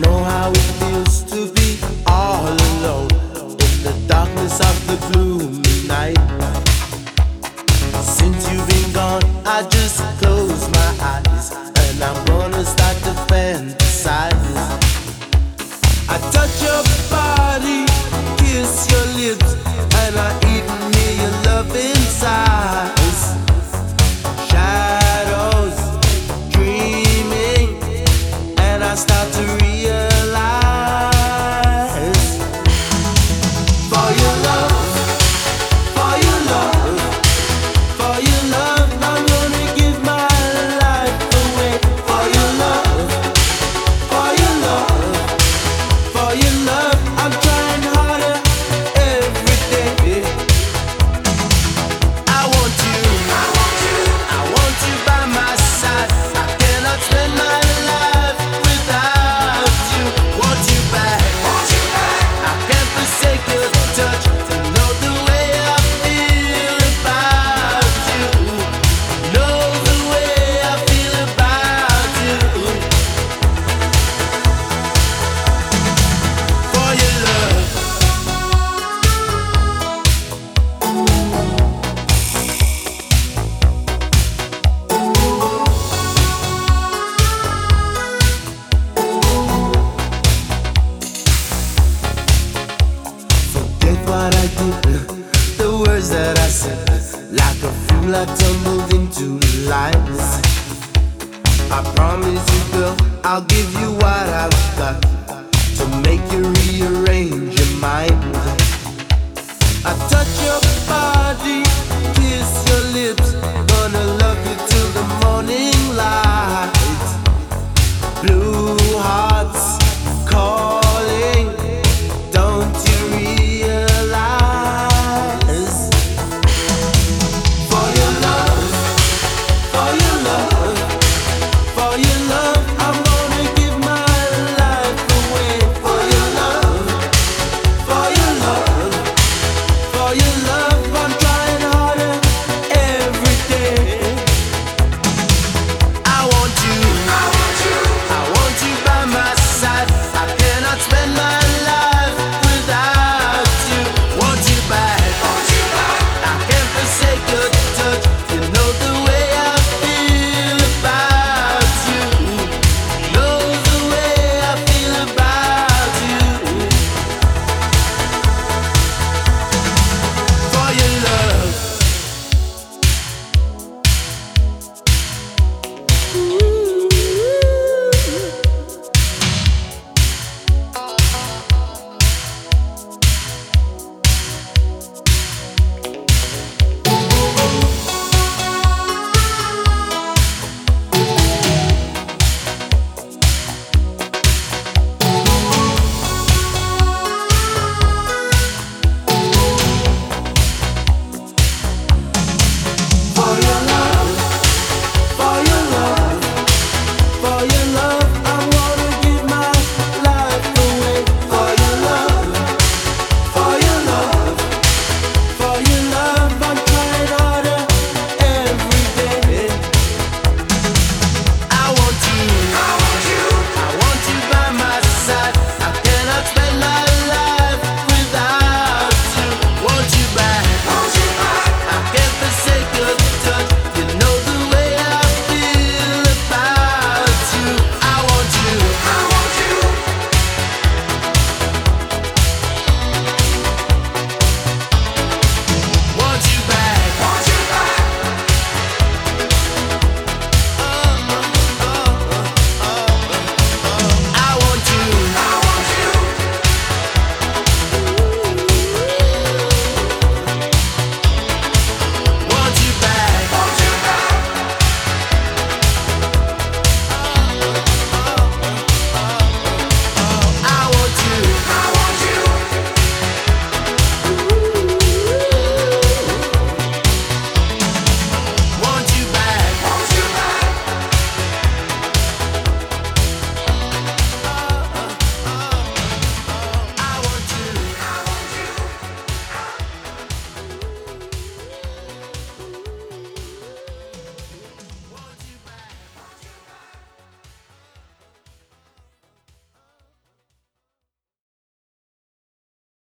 know how it feels to be all alone in the darkness of the gloomy night. the words that I said Like a fool I tumbled into lies. I promise you girl, I'll give you what I've got To make you rearrange your mind. I touch your